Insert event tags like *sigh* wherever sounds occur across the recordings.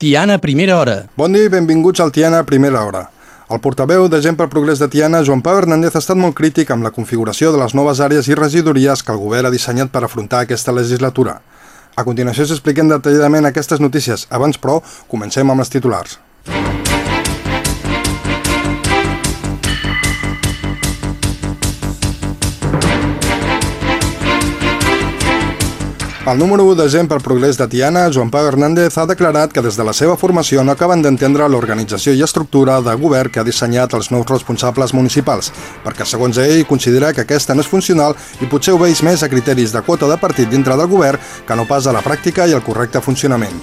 Tiana, primera hora. Bon dia i benvinguts al Tiana, primera hora. El portaveu de Gent pel Progrés de Tiana, Joan Pau Hernández, ha estat molt crític amb la configuració de les noves àrees i regidories que el govern ha dissenyat per afrontar aquesta legislatura. A continuació s'expliquen detalladament aquestes notícies. Abans, però, comencem amb els titulars. El número 1 de Gent pel Progrés de Tiana, Joan Pau Hernández, ha declarat que des de la seva formació no acaben d'entendre l'organització i estructura de govern que ha dissenyat els nous responsables municipals, perquè segons ell considera que aquesta no és funcional i potser obeix més a criteris de quota de partit dintre del govern que no pas a la pràctica i el correcte funcionament.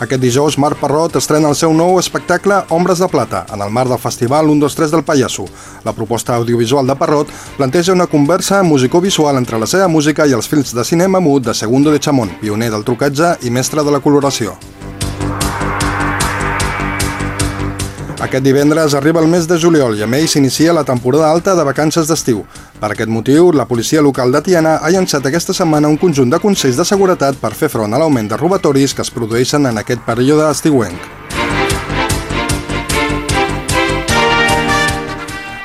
Aquest dijous, Marc Parrot estrena el seu nou espectacle Ombres de Plata, en el marc del festival 1, 2, 3 del Pallasso. La proposta audiovisual de Parrot planteja una conversa musicovisual entre la seva música i els films de cinema mut de Segundo de Chamón, pioner del trucatge i mestre de la coloració. Aquest divendres arriba el mes de juliol i amb ell s'inicia la temporada alta de vacances d'estiu. Per aquest motiu, la policia local de Tiana ha llançat aquesta setmana un conjunt de consells de seguretat per fer front a l'augment de robatoris que es produeixen en aquest període estiuenc.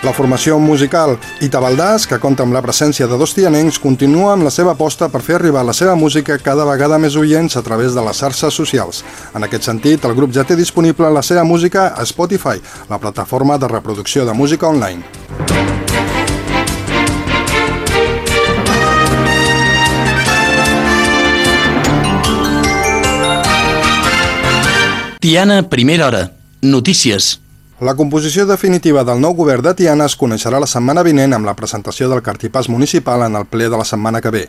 La formació musical Itabaldàs, que compta amb la presència de dos tianencs, continua amb la seva aposta per fer arribar la seva música cada vegada més oients a través de les xarxes socials. En aquest sentit, el grup ja té disponible la seva música a Spotify, la plataforma de reproducció de música online. Tiana, primera hora. Notícies. La composició definitiva del nou govern de Tiana es coneixerà la setmana vinent amb la presentació del cartipàs municipal en el ple de la setmana que ve.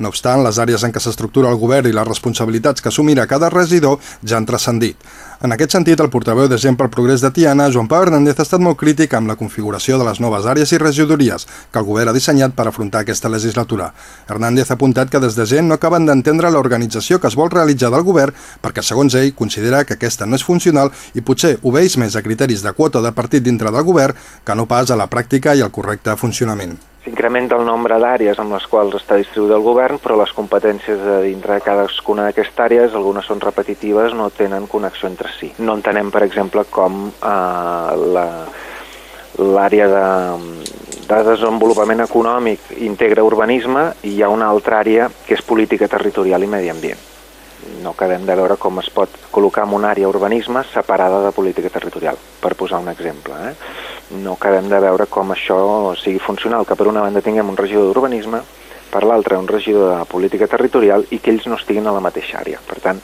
No obstant, les àrees en què s'estructura el govern i les responsabilitats que assumirà cada regidor ja han transcendit. En aquest sentit, el portaveu de Gent pel Progrés de Tiana, Joan Pau Hernández, ha estat molt crític amb la configuració de les noves àrees i regidories que el govern ha dissenyat per afrontar aquesta legislatura. Hernández ha apuntat que des de Gent no acaben d'entendre l'organització que es vol realitzar del govern perquè, segons ell, considera que aquesta no és funcional i potser obeix més a criteris de quota de partit dintre del govern que no pas a la pràctica i al correcte funcionament. S'incrementa el nombre d'àrees amb les quals està distribuït el govern, però les competències de dintre de cadascuna d'aquestes àrees, algunes són repetitives, no tenen connexió entre si. No entenem, per exemple, com eh, l'àrea de, de desenvolupament econòmic integra urbanisme i hi ha una altra àrea que és política territorial i medi ambient. No acabem de veure com es pot col·locar en una àrea urbanisme separada de política territorial, per posar un exemple. Eh? No acabem de veure com això sigui funcional, que per una banda tinguem un regidor d'urbanisme, per l'altra un regidor de política territorial i que ells no estiguin a la mateixa àrea. Per tant,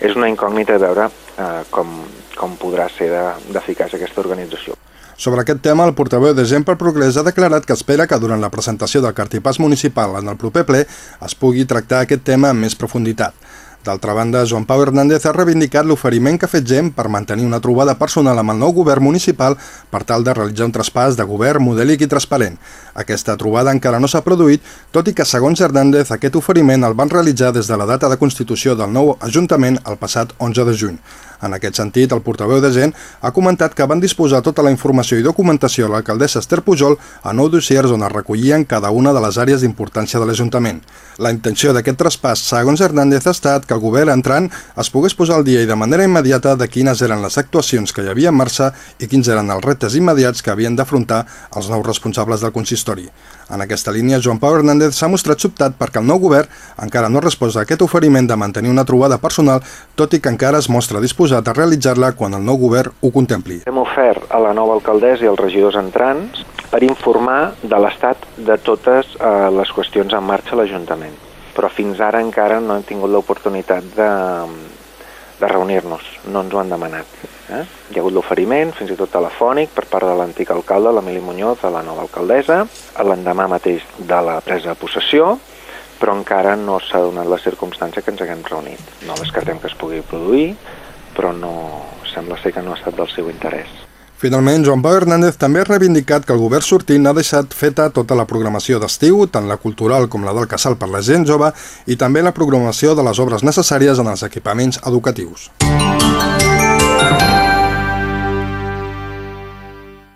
és una incògnita de veure eh, com, com podrà ser d'eficaç aquesta organització. Sobre aquest tema, el portaveu de Gent pel Progrés ha declarat que espera que durant la presentació del cartipàs municipal en el proper ple es pugui tractar aquest tema amb més profunditat. D'altra banda, Joan Pau Hernández ha reivindicat l'oferiment que ha fet gent per mantenir una trobada personal amb el nou govern municipal per tal de realitzar un traspàs de govern modèlic i transparent. Aquesta trobada encara no s'ha produït, tot i que, segons Hernández, aquest oferiment el van realitzar des de la data de constitució del nou Ajuntament el passat 11 de juny. En aquest sentit, el portaveu de gent ha comentat que van disposar tota la informació i documentació a l'alcaldessa Esther Pujol a nou dossiers on es recollien cada una de les àrees d'importància de l'Ajuntament. La intenció d'aquest traspàs, segons Hernández, ha estat que el govern entrant es pogués posar al dia i de manera immediata de quines eren les actuacions que hi havia en marxa i quins eren els reptes immediats que havien d'afrontar els nous responsables del consistori. En aquesta línia, Joan Pau Hernández s'ha mostrat sobtat perquè el nou govern encara no resposa a aquest oferiment de mantenir una trobada personal, tot i que encara es mostra disposat a realitzar-la quan el nou govern ho contempli. Hem ofert a la nova alcaldessa i als regidors entrants per informar de l'estat de totes eh, les qüestions en marxa a l'Ajuntament. Però fins ara encara no hem tingut l'oportunitat de, de reunir-nos, no ens ho han demanat. Eh? Hi ha hagut l'oferiment, fins i tot telefònic, per part de l'antic alcalde, l'Emili Muñoz, de la nova alcaldessa, l'endemà mateix de la presa de possessió, però encara no s'ha donat la circumstància que ens haguem reunit. No descartem que es pugui produir, però no sembla ser que no ha estat del seu interès. Finalment, Joan Pau Hernández també ha reivindicat que el govern sortint ha deixat feta tota la programació d'estiu, tant la cultural com la del casal per la gent jove, i també la programació de les obres necessàries en els equipaments educatius.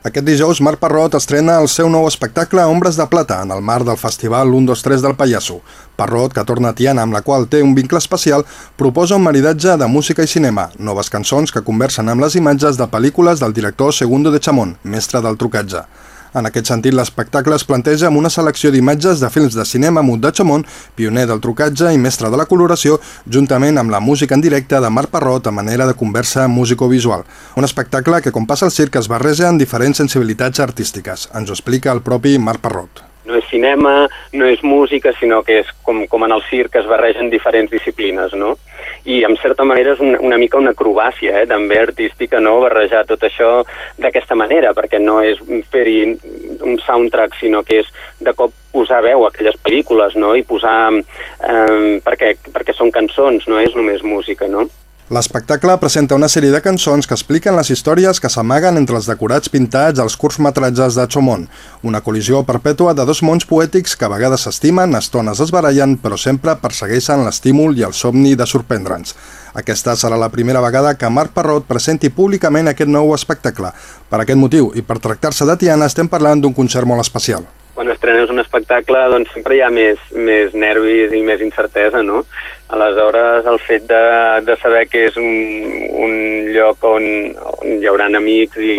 Aquest dijous, Marc Parrot estrena el seu nou espectacle Ombres de Plata en el marc del festival 1, 2, 3 del Pallasso. Parrot, que torna a Tiana, amb la qual té un vincle especial, proposa un maridatge de música i cinema, noves cançons que conversen amb les imatges de pel·lícules del director Segundo de Chamón, mestre del trucatge. En aquest sentit, l'espectacle es planteja amb una selecció d'imatges de films de cinema mut de Chamon, pioner del trucatge i mestre de la coloració, juntament amb la música en directe de Marc Parrot a manera de conversa músico-visual. Un espectacle que, com passa al circ, es barreja en diferents sensibilitats artístiques. Ens ho explica el propi Marc Parrot no és cinema, no és música, sinó que és com, com en el circ es barregen diferents disciplines, no? I en certa manera és una, una mica una acrobàcia, eh, també artística, no?, barrejar tot això d'aquesta manera, perquè no és fer-hi un soundtrack, sinó que és de cop posar veu a aquelles pel·lícules, no?, i posar... Eh, perquè, perquè són cançons, no és només música, no? L'espectacle presenta una sèrie de cançons que expliquen les històries que s'amaguen entre els decorats pintats als curtmetratges de Chomon, una col·lisió perpètua de dos mons poètics que a vegades s'estimen, estones es barallen, però sempre persegueixen l'estímul i el somni de sorprendre'ns. Aquesta serà la primera vegada que Marc Parrot presenti públicament aquest nou espectacle. Per aquest motiu, i per tractar-se de Tiana, estem parlant d'un concert molt especial quan estrenes un espectacle doncs sempre hi ha més, més nervis i més incertesa, no? Aleshores, el fet de, de saber que és un, un lloc on, on hi haurà amics i,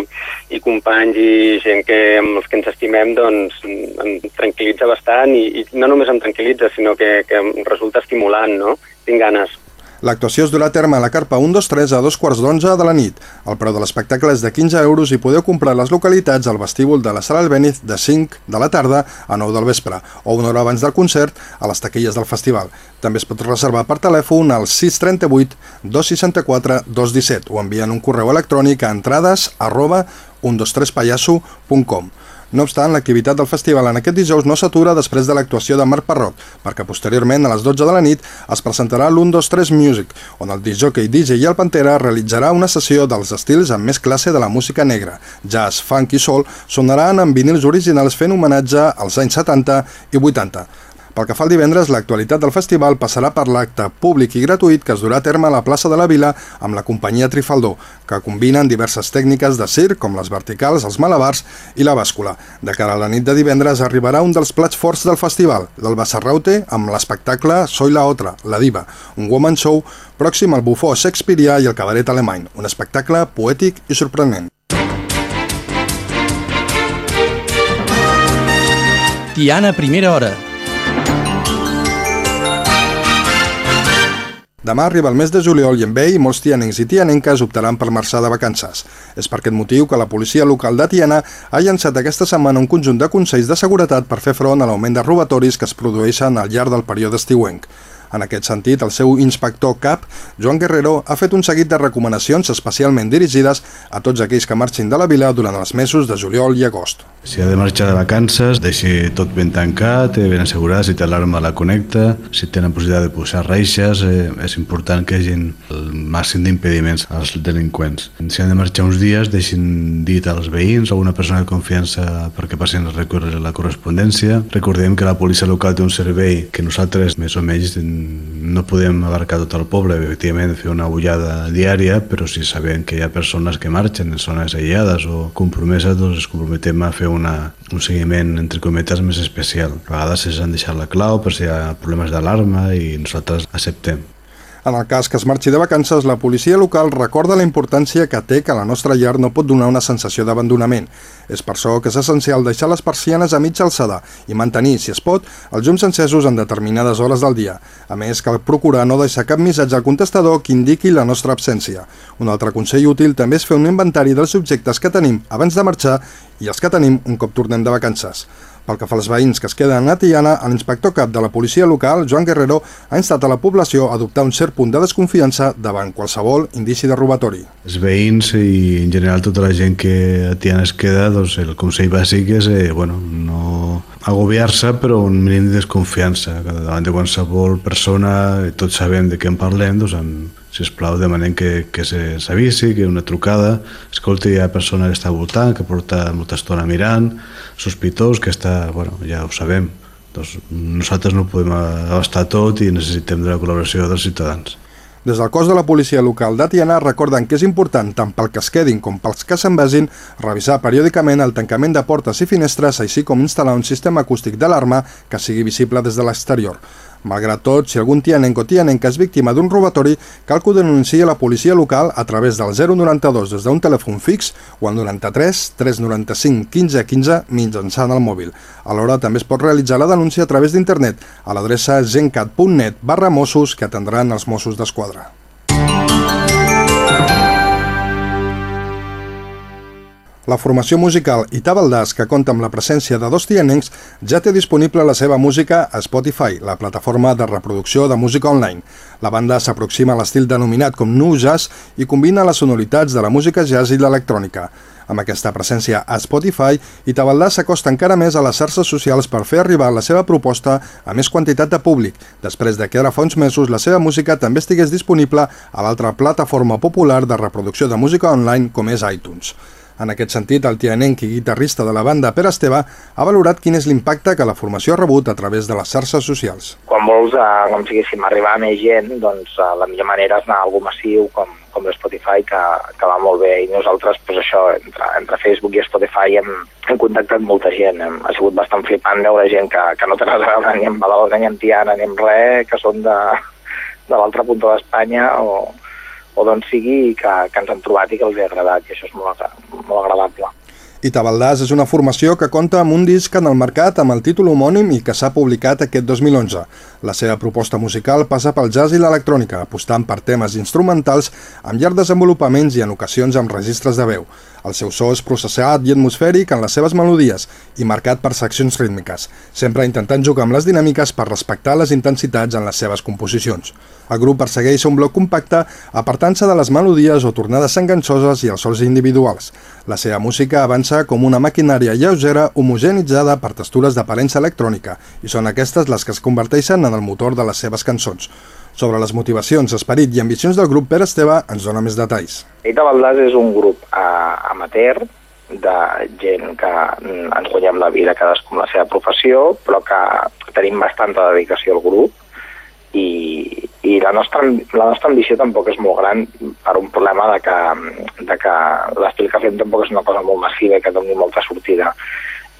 i companys i gent que, amb els que ens estimem, doncs em tranquil·litza bastant i, i no només em tranquil·litza, sinó que, que em resulta estimulant, no? Tinc ganes. L'actuació es durà a terme a la carpa 123 a dos quarts d'onze de la nit. El preu de l'espectacle és de 15 euros i podeu comprar les localitats al vestíbul de la Sala Albéniz de 5 de la tarda a 9 del vespre o una hora abans del concert a les taquilles del festival. També es pot reservar per telèfon al 638 264 217 o enviant un correu electrònic a entrades arroba 123pallasso.com. No obstant, l'activitat del festival en aquest dijous no s'atura després de l'actuació de Marc Parrot, perquè posteriorment, a les 12 de la nit, es presentarà l'1-2-3 Music, on el disjockey DJ i el Pantera realitzarà una sessió dels estils amb més classe de la música negra. Jazz, funk i soul sonaran amb vinils originals fent homenatge als anys 70 i 80. Pel que fa al divendres, l'actualitat del festival passarà per l'acte públic i gratuït que es durà a terme a la plaça de la Vila amb la companyia Trifaldó, que combinen diverses tècniques de circ com les verticals, els malabars i la bàscula. De cara a la nit de divendres arribarà un dels plats forts del festival, del Bassarraute, amb l'espectacle Soy la Otra, la diva, un woman show pròxim al bufó shakespearià i el cabaret alemany, un espectacle poètic i sorprenent. Tiana, primera hora Demà arriba el mes de juliol i en ve i molts tianencs i tianenques optaran per marxar de vacances. És per aquest motiu que la policia local de Tiana ha llançat aquesta setmana un conjunt de consells de seguretat per fer front a l'augment de robatoris que es produeixen al llarg del període estiuenc. En aquest sentit, el seu inspector CAP, Joan Guerrero, ha fet un seguit de recomanacions especialment dirigides a tots aquells que marxin de la vila durant els mesos de juliol i agost. Si ha de marxar de vacances, deixi tot ben tancat, eh, ben assegurat, si té alarma la connecta, si tenen possibilitat de posar reixes, eh, és important que hagin el màxim d'impediments als delinqüents. Si han de marxar uns dies, deixin dit als veïns o una persona de confiança perquè passin a recórrer la correspondència. Recordem que la policia local té un servei que nosaltres més o menys no podem abarcar tot el poble, efectivament fer una bullada diària, però si sabem que hi ha persones que marxen en zones aïllades o compromeses, doncs es comprometem a fer una, un seguiment, entre cometes, més especial. A vegades s'han deixat la clau per si hi ha problemes d'alarma i nosaltres acceptem. En el cas que es marxi de vacances, la policia local recorda la importància que té que la nostra llar no pot donar una sensació d'abandonament. És per això que és essencial deixar les persianes a mitja alçada i mantenir, si es pot, els llums encesos en determinades hores del dia. A més, cal procurar no deixar cap missatge al contestador que indiqui la nostra absència. Un altre consell útil també és fer un inventari dels objectes que tenim abans de marxar i els que tenim un cop tornem de vacances. Pel que fa als veïns que es queden a Tiana, l'inspector cap de la policia local, Joan Guerrero, ha instat a la població a adoptar un cert punt de desconfiança davant qualsevol indici de robatori. Els veïns i en general tota la gent que a Tiana es queda, doncs el consell bàsic és eh, bueno, no agobiar-se, però un mínim de desconfiança. Davant de qualsevol persona, tots sabem de què en parlem, doncs amb si us plau, demanem que, que s'avisi, que una trucada, escolti, hi ha persona que està voltant, que porta molta estona mirant, sospitós, que està, bueno, ja ho sabem, doncs nosaltres no podem abastar tot i necessitem de la col·laboració dels ciutadans. Des del cos de la policia local de Tiana recorden que és important, tant pel que es quedin com pels que se'n vagin, revisar periòdicament el tancament de portes i finestres, així com instal·lar un sistema acústic d'alarma que sigui visible des de l'exterior. Malgrat tot, si algun tianenc o tianenca és víctima d'un robatori, cal que ho denunciï a la policia local a través del 092 des d'un telèfon fix o al 93 395 15 15 mitjançant el mòbil. Alhora també es pot realitzar la denúncia a través d'internet a l'adreça gencat.net barra Mossos que atendran els Mossos d'Esquadra. La formació musical Itabaldàs, que compta amb la presència de dos tianencs, ja té disponible la seva música a Spotify, la plataforma de reproducció de música online. La banda s'aproxima a l'estil denominat com Nu Jazz i combina les sonoritats de la música jazz i l'electrònica. Amb aquesta presència a Spotify, Itabaldàs s'acosta encara més a les xarxes socials per fer arribar la seva proposta a més quantitat de públic, després de que ara fa uns mesos la seva música també estigués disponible a l'altra plataforma popular de reproducció de música online com és iTunes. En aquest sentit, el tianenc i guitarrista de la banda, Pere Esteve, ha valorat quin és l'impacte que la formació ha rebut a través de les xarxes socials. Quan vols, eh, com si arribar a més gent, doncs eh, la millor manera és anar a algú massiu com, com l'Spotify, que, que va molt bé. I nosaltres, doncs això, entre, entre Facebook i Spotify hem, hem contactat molta gent. Hem, ha sigut bastant flipant veure gent que, que no té res a veure ni amb Badalona, ni amb Tiana, ni amb res, que són de, de l'altra punta d'Espanya o, o d'on sigui que, que ens han trobat i que els ha agradat i això és molt, molt agradable. Itabaldàs és una formació que compta amb un disc en el mercat amb el títol homònim i que s'ha publicat aquest 2011. La seva proposta musical passa pel jazz i l'electrònica, apostant per temes instrumentals amb llarg desenvolupaments i en ocasions amb registres de veu. El seu so és processat i atmosfèric en les seves melodies i marcat per seccions rítmiques, sempre intentant jugar amb les dinàmiques per respectar les intensitats en les seves composicions. El grup persegueix un bloc compacte apartant-se de les melodies o tornades enganxoses i els sols individuals. La seva música avança com una maquinària lleugera homogenitzada per textures d'aparença electrònica i són aquestes les que es converteixen en el motor de les seves cançons. Sobre les motivacions, esperit i ambicions del grup, Pere Esteve ens dona més detalls. Eita Valdàs és un grup uh, amateur de gent que ens guanyem la vida cadascú amb la seva professió, però que tenim bastanta dedicació al grup i, i la, nostra, la nostra ambició tampoc és molt gran per un problema de que, de que l'estil que fem tampoc és una cosa molt massiva i que doni molta sortida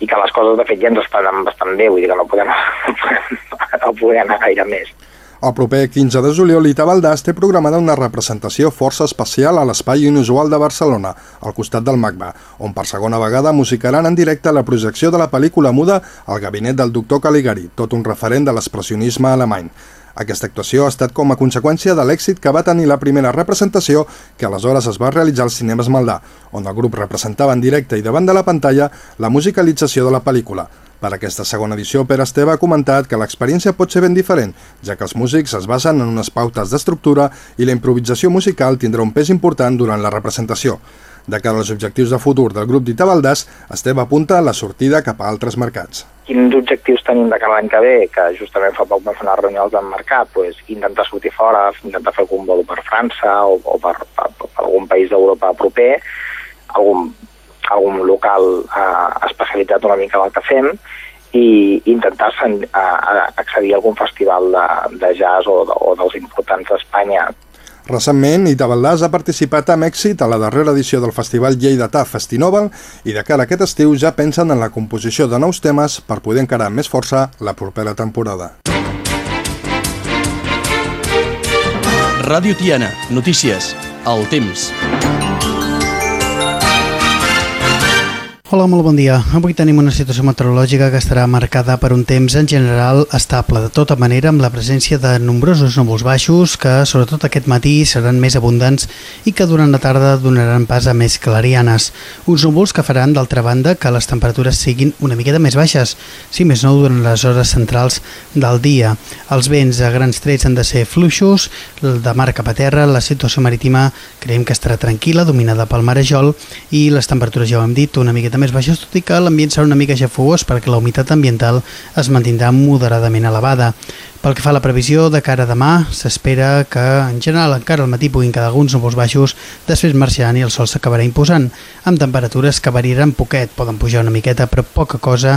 i que les coses de fet ja ens estan bastant bé, vull dir que no podem, no *laughs* podem, no podem anar gaire més. El proper 15 de juliol, Ita Valdàs té programada una representació força especial a l'Espai Inusual de Barcelona, al costat del MACBA, on per segona vegada musicaran en directe la projecció de la pel·lícula muda El gabinet del doctor Caligari, tot un referent de l'expressionisme alemany. Aquesta actuació ha estat com a conseqüència de l'èxit que va tenir la primera representació que aleshores es va realitzar als cinemes Maldà, on el grup representava en directe i davant de la pantalla la musicalització de la pel·lícula. Per aquesta segona edició, Pere Esteve ha comentat que l'experiència pot ser ben diferent, ja que els músics es basen en unes pautes d'estructura i la improvisació musical tindrà un pes important durant la representació. De cara als objectius de futur del grup d'Ita Valdàs, Esteve apunta la sortida cap a altres mercats. Quins objectius tenim de cara l'any que ve? Que justament fa poc vam fer una reunió al mercat, pues, intentar sortir fora, intentar fer algun vol per França o, o per, per, per algun país d'Europa proper, algun algun local eh, especialitzat una mica en el que fem i intentar eh, accedir a algun festival de, de jazz o, o dels importants d'Espanya. Recentment, Itabaldàs ha participat amb èxit a la darrera edició del Festival Lleidatà Festinovel i de cara a aquest estiu ja pensen en la composició de nous temes per poder encarar amb més força la propera temporada. Ràdio Tiana, notícies, el temps. Hola, molt bon dia. Avui tenim una situació meteorològica que estarà marcada per un temps en general estable, de tota manera amb la presència de nombrosos núvols baixos que sobretot aquest matí seran més abundants i que durant la tarda donaran pas a més clarianes. Uns núvols que faran, d'altra banda, que les temperatures siguin una miqueta més baixes, si més no durant les hores centrals del dia. Els vents a grans trets han de ser fluixos, de mar cap a terra, la situació marítima creiem que estarà tranquil·la, dominada pel marejol i les temperatures, ja ho hem dit, una miqueta miqueta més baixes, tot i que l'ambient serà una mica xafogós perquè la humitat ambiental es mantindrà moderadament elevada. Pel que fa a la previsió de cara a demà, s'espera que en general encara al matí puguin quedar alguns núvols baixos, després marxaran i el sol s'acabarà imposant, amb temperatures que variaran poquet, poden pujar una miqueta però poca cosa.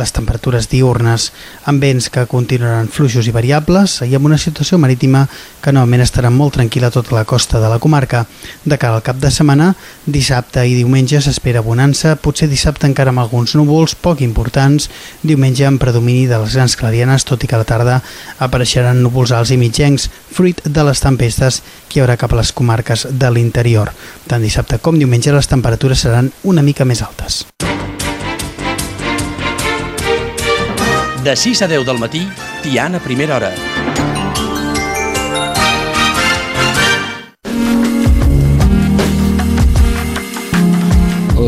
Les temperatures diurnes, amb vents que continuaran fluixos i variables i amb una situació marítima que novament estarà molt tranquil·la a tota la costa de la comarca. De cara al cap de setmana, dissabte i diumenge s'espera bonança, potser dissabte encara amb alguns núvols poc importants, diumenge amb predomini de les grans clarianes, tot i que a la tarda apareixeran núvols alts i mitjencs, fruit de les tempestes que hi haurà cap a les comarques de l'interior. Tant dissabte com diumenge les temperatures seran una mica més altes. De 6 a 10 del matí, Tiana Primera Hora.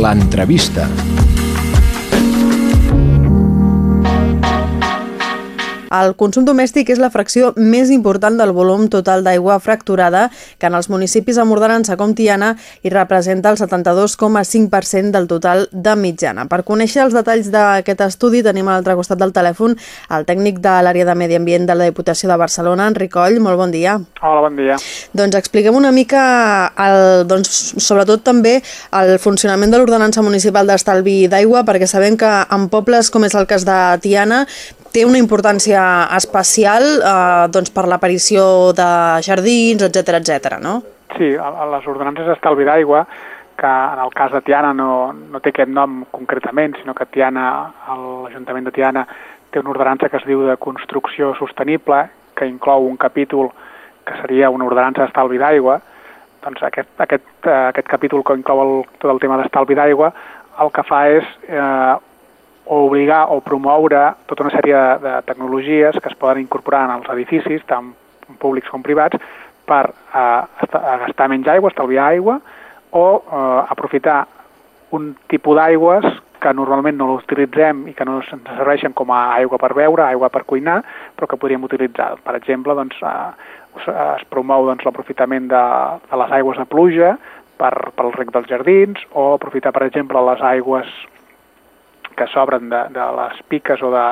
L'entrevista. El consum domèstic és la fracció més important del volum total d'aigua fracturada que en els municipis amb ordenança com Tiana hi representa el 72,5% del total de mitjana. Per conèixer els detalls d'aquest estudi tenim a l'altre costat del telèfon el tècnic de l'àrea de Medi Ambient de la Diputació de Barcelona, Enric Coll. Molt bon dia. Hola, bon dia. Doncs expliquem una mica, el, doncs, sobretot també, el funcionament de l'ordenança municipal d'estalvi d'aigua, perquè sabem que en pobles com és el cas de Tiana té una importància especial eh, doncs per l'aparició de jardins, etc etc. no? Sí, a les ordenances d'estalvi d'aigua, que en el cas de Tiana no, no té aquest nom concretament, sinó que Tiana, l'Ajuntament de Tiana té una ordenança que es diu de construcció sostenible, que inclou un capítol que seria una ordenança d'estalvi d'aigua, doncs aquest, aquest, eh, aquest capítol que inclou el, tot el tema d'estalvi d'aigua el que fa és eh, o obligar o promoure tota una sèrie de, de tecnologies que es poden incorporar en els edificis, tant públics com privats, per eh, gastar menys aigua, estalviar aigua, o eh, aprofitar un tipus d'aigües que normalment no l'utilitzem i que no ens serveixen com a aigua per beure, aigua per cuinar, però que podríem utilitzar. Per exemple, doncs, eh, es promou doncs, l'aprofitament de, de les aigües de pluja per, pel rec dels jardins, o aprofitar, per exemple, les aigües que s'obren de, de les piques o de,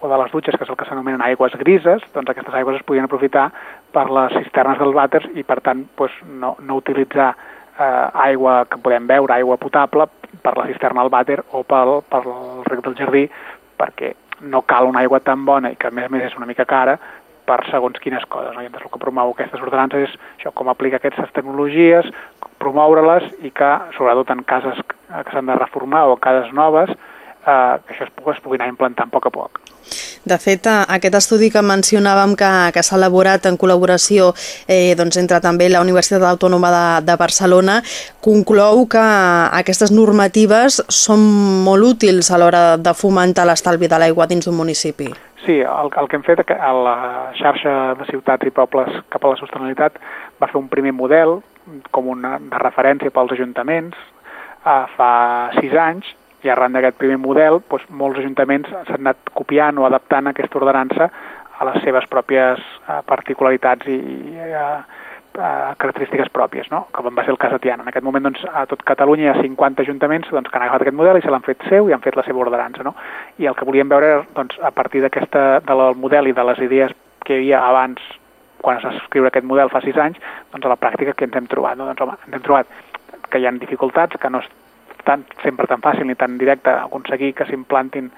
o de les dutxes, que és el que s'anomenen aigües grises, doncs aquestes aigües es podien aprofitar per les cisternes dels vàters i, per tant, doncs, no, no utilitzar eh, aigua que podem beure, aigua potable, per la cisterna al vàter o pel, per el rec del jardí, perquè no cal una aigua tan bona i que a més a més és una mica cara per segons quines coses. No? I el que promou aquestes ordenances és això, com aplica aquestes tecnologies, promoure-les i que, sobretot en cases que s'han de reformar o cases noves, eh, que això es, pugui, es pugui anar implantant a poc a poc. De fet, eh, aquest estudi que mencionàvem que, que s'ha elaborat en col·laboració eh, doncs, entre també la Universitat Autònoma de, de Barcelona conclou que aquestes normatives són molt útils a l'hora de fomentar l'estalvi de l'aigua dins d'un municipi. Sí, el, el que hem fet a la xarxa de ciutats i pobles cap a la sostenibilitat va fer un primer model com una de referència pels ajuntaments eh, fa sis anys i arran d'aquest primer model, doncs, molts ajuntaments s'han anat copiant o adaptant aquesta ordenança a les seves pròpies eh, particularitats i eh, eh, característiques pròpies, no? com va ser el cas de Tiana. En aquest moment doncs, a tot Catalunya hi ha 50 ajuntaments doncs, que han agafat aquest model i se l'han fet seu i han fet la seva ordenança. No? I el que volíem veure doncs, a partir d'aquesta del model i de les idees que hi havia abans quan es va escriure aquest model fa sis anys, doncs a la pràctica que ens hem trobat. No? Doncs, home, ens hem trobat que hi ha dificultats, que no és tan, sempre tan fàcil ni tan directe aconseguir que s'implantin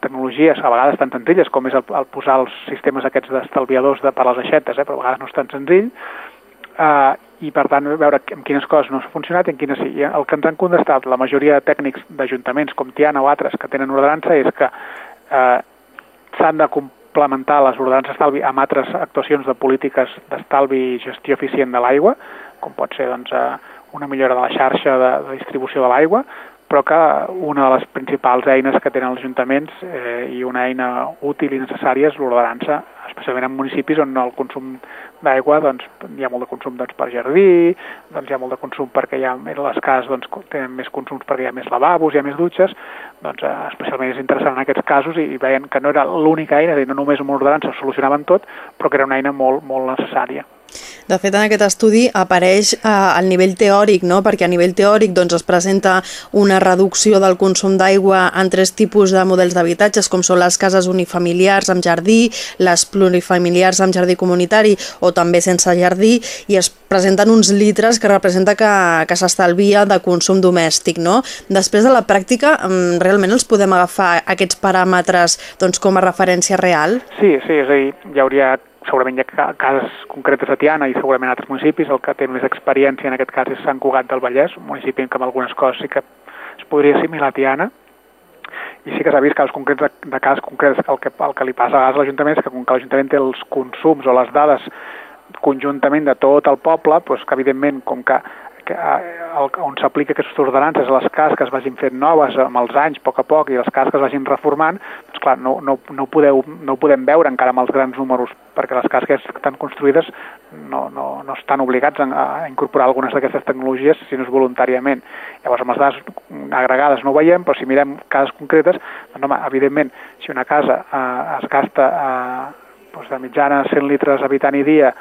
tecnologies a vegades tan senzilles com és el, el posar els sistemes aquests d'estalviadors de, per les aixetes, eh, però a vegades no és tan senzill, eh, i per tant veure en quines coses no s'ha funcionat i en quines sí. I el que ens han contestat la majoria de tècnics d'ajuntaments com Tiana o altres que tenen ordenança és que eh, s'han de complementar les ordenances d'estalvi amb altres actuacions de polítiques d'estalvi i gestió eficient de l'aigua, com pot ser doncs, eh, una millora de la xarxa de, de distribució de l'aigua, però que una de les principals eines que tenen els ajuntaments eh, i una eina útil i necessària és l'ordenança, especialment en municipis on el consum d'aigua doncs, hi ha molt de consum doncs, per jardí, doncs, hi ha molt de consum perquè hi ha, en les cases doncs, tenen més consums perquè hi ha més lavabos, hi ha més dutxes, doncs, eh, especialment és interessant en aquests casos i, i veien que no era l'única eina, no només una ordenança solucionaven tot, però que era una eina molt, molt necessària. De fet, en aquest estudi apareix eh, el nivell teòric, no? perquè a nivell teòric doncs, es presenta una reducció del consum d'aigua en tres tipus de models d'habitatges, com són les cases unifamiliars amb jardí, les plurifamiliars amb jardí comunitari o també sense jardí, i es presenten uns litres que representa que, que s'estalvia de consum domèstic. No? Després de la pràctica, mm, realment els podem agafar aquests paràmetres doncs, com a referència real? Sí, sí, és a dir, hi hauria segurament hi ha cases concretes a Tiana i segurament altres municipis. El que té més experiència en aquest cas és Sant Cugat del Vallès, un municipi que amb algunes coses sí que es podria assimilar a Tiana. I sí que s'ha vist casos concrets de, de casos concrets el que, el que li passa a l'Ajuntament és que com que l'Ajuntament té els consums o les dades conjuntament de tot el poble, doncs que evidentment com que que, el, on s'aplica aquestes ordenances a les cases que es vagin fent noves amb els anys, a poc a poc, i les cases que es vagin reformant, doncs clar, no, no, no, podeu, no ho podem veure encara amb els grans números, perquè les cases que estan construïdes no, no, no estan obligats a, a incorporar algunes d'aquestes tecnologies, si no és voluntàriament. Llavors, amb les dades agregades no ho veiem, però si mirem cases concretes, doncs, home, evidentment, si una casa eh, es gasta eh, doncs de mitjana 100 litres habitant i dia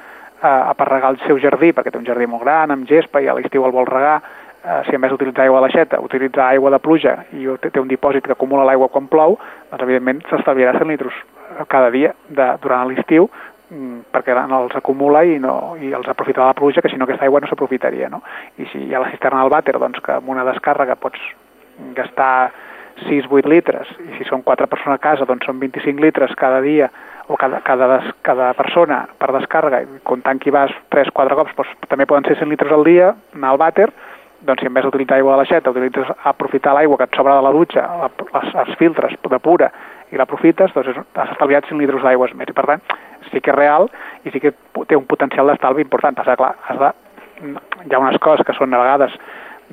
a, per regar el seu jardí, perquè té un jardí molt gran, amb gespa, i a l'estiu el vol regar, eh, si a més utilitza aigua de l'aixeta, utilitza aigua de pluja i té, un dipòsit que acumula l'aigua quan plou, doncs evidentment s'estalviarà 100 litres cada dia de, durant l'estiu mm, perquè no els acumula i, no, i els aprofita la pluja, que si no aquesta aigua no s'aprofitaria. No? I si hi ha la cisterna del vàter, doncs que amb una descàrrega pots gastar 6-8 litres, i si són 4 persones a casa, doncs són 25 litres cada dia o cada, cada, des, cada persona per descàrrega, comptant qui vas 3-4 cops, doncs, també poden ser 100 litres al dia, anar al vàter, doncs si en vez d'utilitzar aigua de l'aixeta, utilitzes aprofitar l'aigua que et sobra de la dutxa, la, les, els filtres de pura, i l'aprofites, doncs has estalviat 100 litres d'aigües més. I per tant, sí que és real i sí que té un potencial d'estalvi important. Passa, clar, has de, hi ha unes coses que són a vegades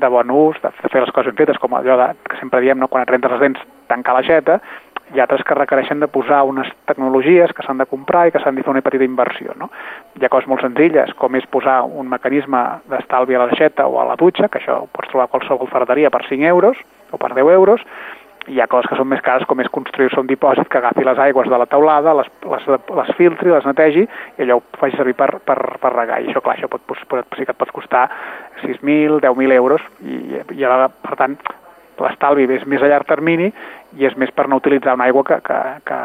de bon ús, de, de fer les coses ben fetes, com allò de, que sempre diem, no? quan et rentes les dents, tancar l'aixeta, ha altres que requereixen de posar unes tecnologies que s'han de comprar i que s'han de fer una petita inversió. No? Hi ha coses molt senzilles, com és posar un mecanisme d'estalvi a la deixeta o a la dutxa, que això ho pots trobar a qualsevol ferreteria per 5 euros o per 10 euros, hi ha coses que són més cares, com és construir-se un dipòsit que agafi les aigües de la teulada, les, les, les filtri, les netegi, i allò ho faci servir per, per, per regar. I això, clar, això pot, pot, sí que et pot costar 6.000, 10.000 euros, i, i per tant, l'estalvi és més a llarg termini i és més per no utilitzar una aigua que, que, que,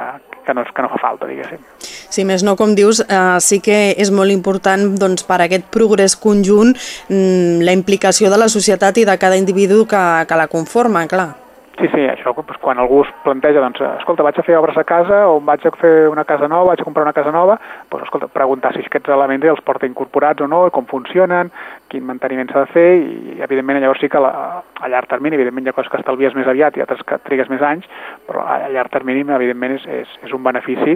que, no, que no fa falta, diguéssim. Si més no, com dius, eh, sí que és molt important doncs, per aquest progrés conjunt mm, la implicació de la societat i de cada individu que, que la conforma, clar. Sí, sí, això doncs, quan algú es planteja, doncs, escolta, vaig a fer obres a casa o vaig a fer una casa nova, vaig a comprar una casa nova, doncs, escolta, preguntar si aquests elements els porta incorporats o no, com funcionen, quin manteniment s'ha de fer i, evidentment, llavors sí que la, a llarg termini, evidentment, hi ha coses que estalvies més aviat i altres que trigues més anys, però a llarg termini, evidentment, és, és, és un benefici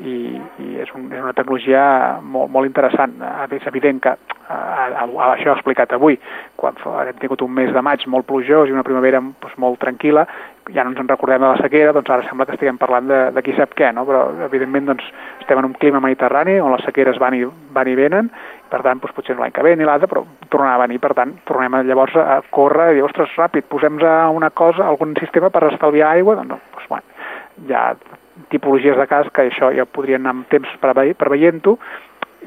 i, i és, un, és una tecnologia molt, molt interessant. És evident que a, a, a això explicat avui, quan hem tingut un mes de maig molt plujós i una primavera doncs, molt tranquil·la, ja no ens en recordem de la sequera, doncs ara sembla que estiguem parlant de, de qui sap què, no? però evidentment doncs, estem en un clima mediterrani on les sequeres van i, van i venen, per tant doncs, potser no l'any que ve ni l'altre, però tornarà a venir, per tant tornem a, llavors a córrer i dir, ostres, ràpid, posem una cosa, algun sistema per estalviar aigua, doncs no, doncs, bueno, ja tipologies de cas que això ja podrien anar amb temps preveient-ho,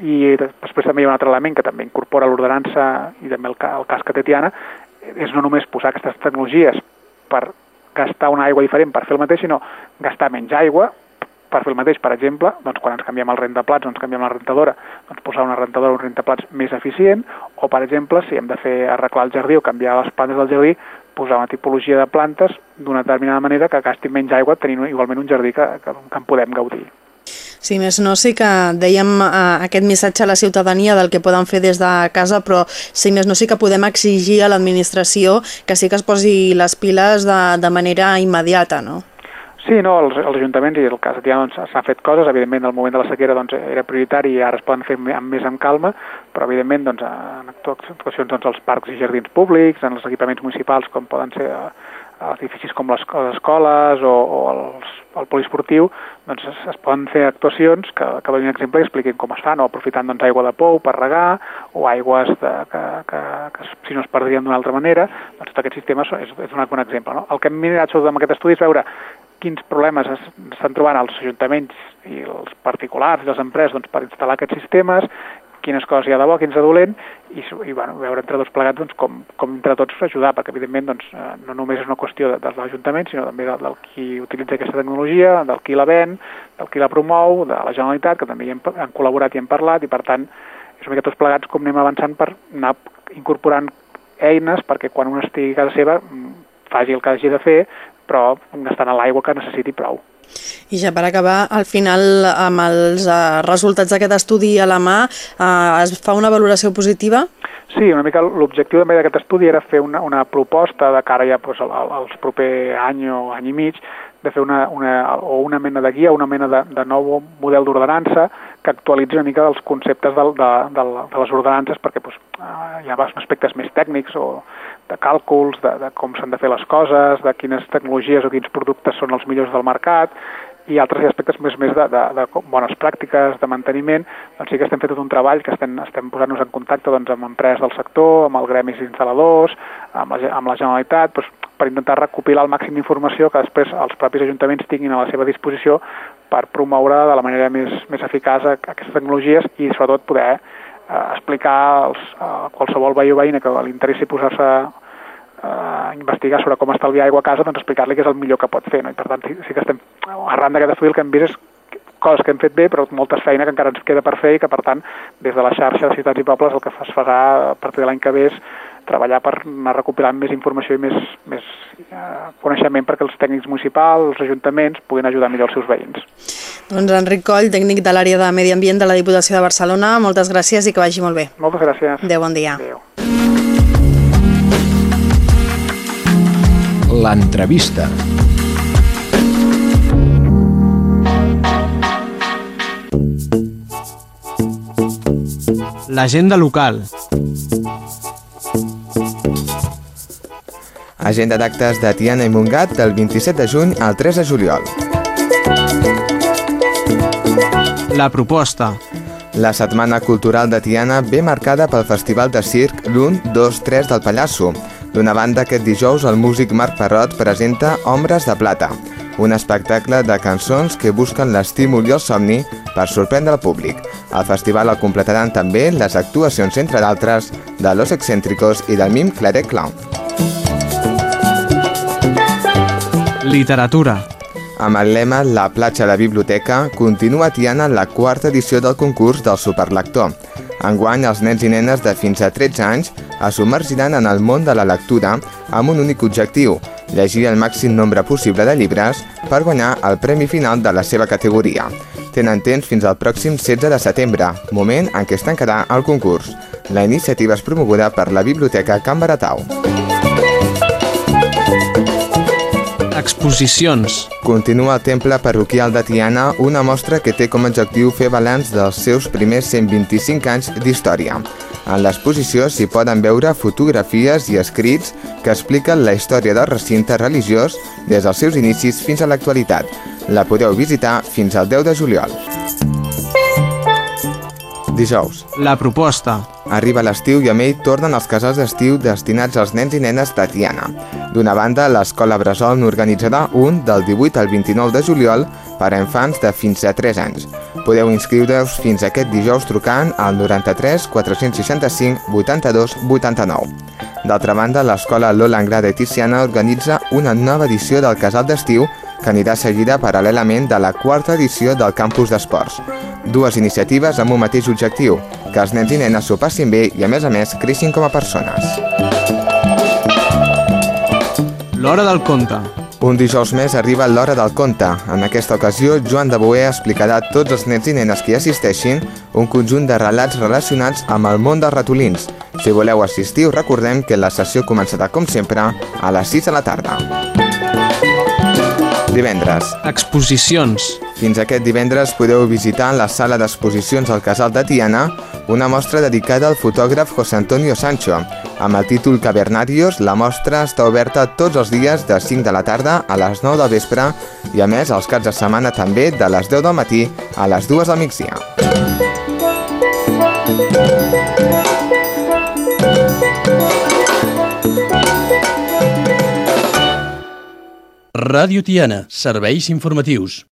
i després també hi ha un altre element que també incorpora l'ordenança i també el, el cas que té Tiana, és no només posar aquestes tecnologies per gastar una aigua diferent per fer el mateix, sinó gastar menys aigua per fer el mateix, per exemple, doncs quan ens canviem el rentaplats ens canviem la rentadora, doncs posar una rentadora o un rentaplats més eficient, o per exemple, si hem de fer arreglar el jardí o canviar les plantes del jardí, posar una tipologia de plantes d'una determinada manera que gasti menys aigua tenint igualment un jardí que, que, que en podem gaudir. Sí, més no, sí que dèiem eh, aquest missatge a la ciutadania del que poden fer des de casa, però sí més no, sí que podem exigir a l'administració que sí que es posi les piles de, de manera immediata, no? Sí, no, els, els ajuntaments i el cas de doncs, s'han fet coses, evidentment el moment de la sequera doncs, era prioritari i ara es poden fer amb, més amb calma, però evidentment doncs, en actuacions doncs, als parcs i jardins públics, en els equipaments municipals com poden ser eh, edificis com les, les escoles o, o els, el poliesportiu, doncs es, es poden fer actuacions que, que donin exemple i expliquin com es fan, o aprofitant doncs, aigua de pou per regar, o aigües de, que, que, que, si no es perdrien d'una altra manera, doncs tot aquest sistema és, és un, un exemple. No? El que hem mirat amb aquest estudi és veure quins problemes estan trobant els ajuntaments i els particulars i les empreses doncs, per instal·lar aquests sistemes, quines coses hi ha de bo, quins de dolent, i, i bueno, veure entre tots plegats doncs, com, com entre tots ajudar, perquè evidentment doncs, eh, no només és una qüestió de, de l'Ajuntament, sinó també del, del qui utilitza aquesta tecnologia, del qui la ven, del qui la promou, de la Generalitat, que també hi hem, han col·laborat i hem parlat, i per tant és una mica tots plegats com anem avançant per anar incorporant eines perquè quan un estigui a casa seva mm, faci el que hagi de fer, però gastant a l'aigua que necessiti prou. I ja per acabar, al final, amb els uh, resultats d'aquest estudi a la mà, uh, es fa una valoració positiva? Sí, una mica l'objectiu també d'aquest estudi era fer una, una proposta de cara ja pues, als proper any o any i mig de fer una, una, o una mena de guia, una mena de, de nou model d'ordenança que actualitzi una mica els conceptes del, de, de, de les ordenances perquè pues, hi ha aspectes més tècnics o de càlculs, de, de com s'han de fer les coses, de quines tecnologies o quins productes són els millors del mercat, i altres aspectes més més de, de, de bones pràctiques, de manteniment, doncs sí que estem fent tot un treball que estem, estem posant-nos en contacte doncs, amb empreses del sector, amb el gremis instal·ladors, amb la, amb la Generalitat, doncs, per intentar recopilar el màxim d'informació que després els propis ajuntaments tinguin a la seva disposició per promoure de la manera més, més eficaç aquestes tecnologies i sobretot poder eh, explicar als, a qualsevol veí o veïna que li interessi posar-se eh, investigar sobre com estalviar aigua a casa, doncs explicar-li què és el millor que pot fer. No? I per tant, sí, sí que estem, arran d'aquest estudi el que hem vist és coses que hem fet bé, però molta feina que encara ens queda per fer i que, per tant, des de la xarxa de ciutats i pobles el que es farà a partir de l'any que ve és treballar per anar recopilant més informació i més, més eh, coneixement perquè els tècnics municipals, els ajuntaments, puguin ajudar millor els seus veïns. Doncs Enric Coll, tècnic de l'àrea de Medi Ambient de la Diputació de Barcelona, moltes gràcies i que vagi molt bé. Moltes gràcies. Adéu, bon dia. Adéu. L'entrevista. L'agenda local. Agenda d'actes de Tiana i Montgat del 27 de juny al 3 de juliol. La proposta. La Setmana Cultural de Tiana ve marcada pel Festival de Circ l'1, 2, 3 del Pallasso. D'una banda, aquest dijous el músic Marc Parrot presenta Ombres de Plata, un espectacle de cançons que busquen l'estímul i el somni per sorprendre el públic. El festival el completaran també les actuacions, entre d'altres, de Los Excéntricos i del mim Claret Clown. Literatura. Amb el lema La platja a la biblioteca, continua Tiana la quarta edició del concurs del superlector. Enguany, els nens i nenes de fins a 13 anys es submergiran en el món de la lectura amb un únic objectiu, llegir el màxim nombre possible de llibres per guanyar el premi final de la seva categoria. Tenen temps fins al pròxim 16 de setembre, moment en què es tancarà el concurs. La iniciativa és promoguda per la Biblioteca Can Baratau. Exposicions. Continua el Temple Parroquial de Tiana, una mostra que té com a objectiu fer balanç dels seus primers 125 anys d'història. En l'exposició s'hi poden veure fotografies i escrits que expliquen la història del recinte religiós des dels seus inicis fins a l'actualitat. La podeu visitar fins al 10 de juliol. Dijous. La proposta. Arriba l'estiu i amb ell tornen els casals d'estiu destinats als nens i nenes de Tiana. D'una banda, l'Escola Bressol n'organitzarà un del 18 al 29 de juliol per a infants de fins a 3 anys. Podeu inscriure-us fins aquest dijous trucant al 93 465 82 89. D'altra banda, l'Escola Lola Anglada i Tiziana organitza una nova edició del casal d'estiu que anirà seguida paral·lelament de la quarta edició del campus d'esports. Dues iniciatives amb un mateix objectiu, que els nens i nenes s'ho passin bé i, a més a més, creixin com a persones. L'hora del conte. Un dijous més arriba l'hora del conte. En aquesta ocasió, Joan de Boé explicarà a tots els nens i nenes que hi assisteixin un conjunt de relats relacionats amb el món dels ratolins. Si voleu assistir, recordem que la sessió començarà, com sempre, a les 6 de la tarda. Divendres. Exposicions. Fins aquest divendres podeu visitar la sala d'exposicions al Casal de Tiana una mostra dedicada al fotògraf José Antonio Sancho. Amb el títol Cavernarios, la mostra està oberta tots els dies de 5 de la tarda a les 9 del vespre i a més els caps de setmana també de les 10 del matí a les 2 del migdia. Ràdio Tiana, serveis informatius.